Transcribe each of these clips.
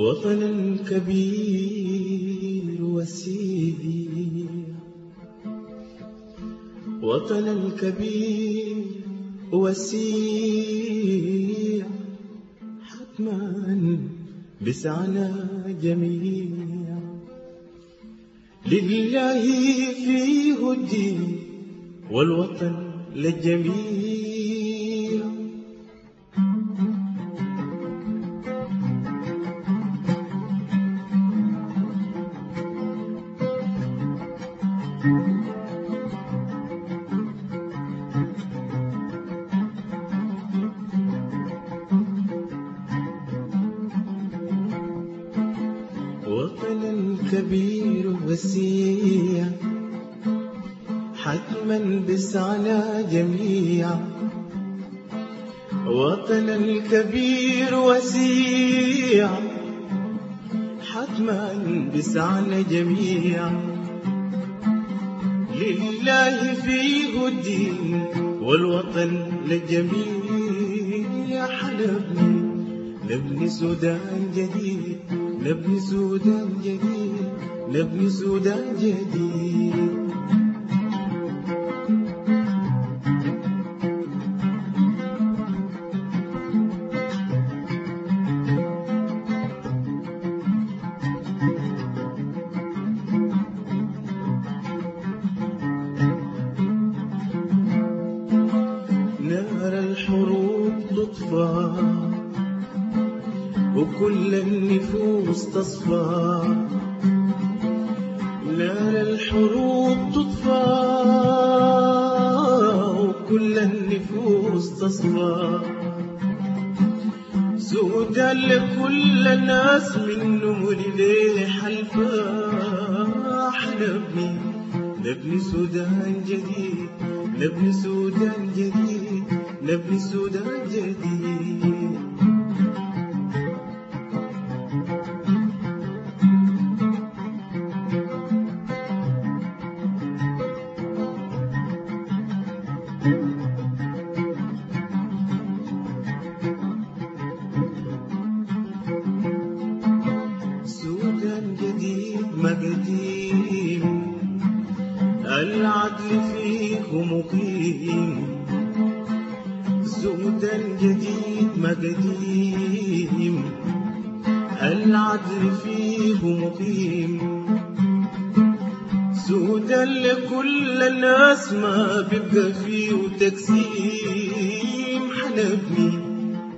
وطن الكبير وسيع وطن الكبير وسيع حتما بسعنا جميع. لله فيه الدين والوطن للجميع. وطن الكبير وسيع حتما بسعنا جميع. وطن الكبير وسيع حتما بسعنا جميع. لله فيه الدين والوطن للجميع حلبني نبني سودان جديد نبني سودان جديد نبني سودان جديد. وكل النفوس تصفى. نار الحروب تطفى وكل النفوس تصفى. سودا لكل الناس من نور ليه حلفا حلبني نبني سودان جديد نبني سودان جديد نبني سودان جديد. سودان جديد ما قديم العدل فيه مقيم. سودان لكل الناس ما بيبقى فيه تقسيم. حنبني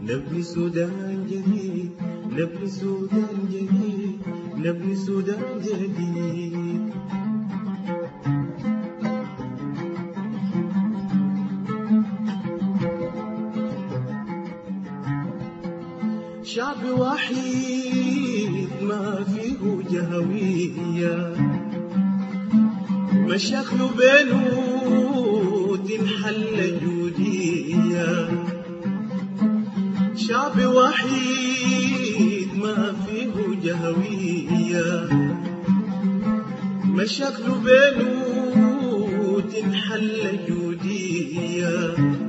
نبني سودان جديد نبني سودان جديد نبني سودان جديد. شعب وحيد ما فيه جهوية. مشاكله بينه تنحل جودية. شعب وحيد ما فيه جهوية. مشاكله بينه تنحل جودية.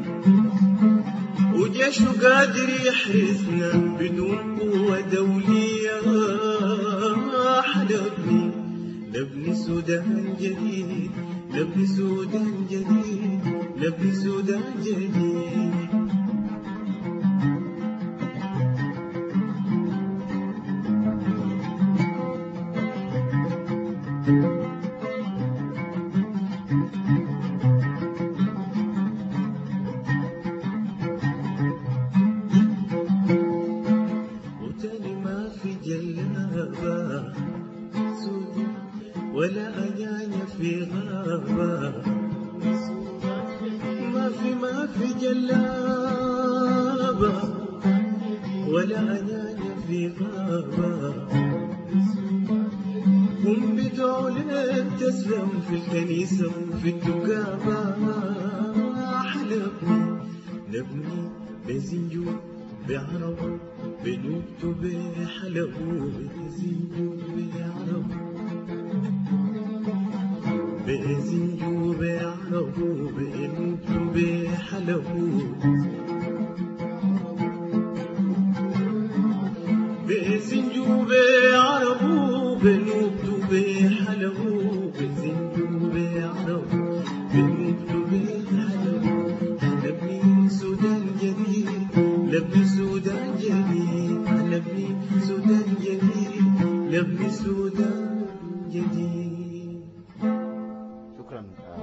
وجيشه قادر يحرسنا بدون قوة دولية. حلبني نبني سودان جديد نبني سودان جديد نبني سودان جديد. وتاني جلابة ولا أنانيا في غابة. هم بدعوا لك تسلم في الكنيسة وفي الدقابة حلبني نبني بزنجو بعرب بنوت بحلب. بزنجو بعرب. بزنجو بعرب جديد شكرا آه،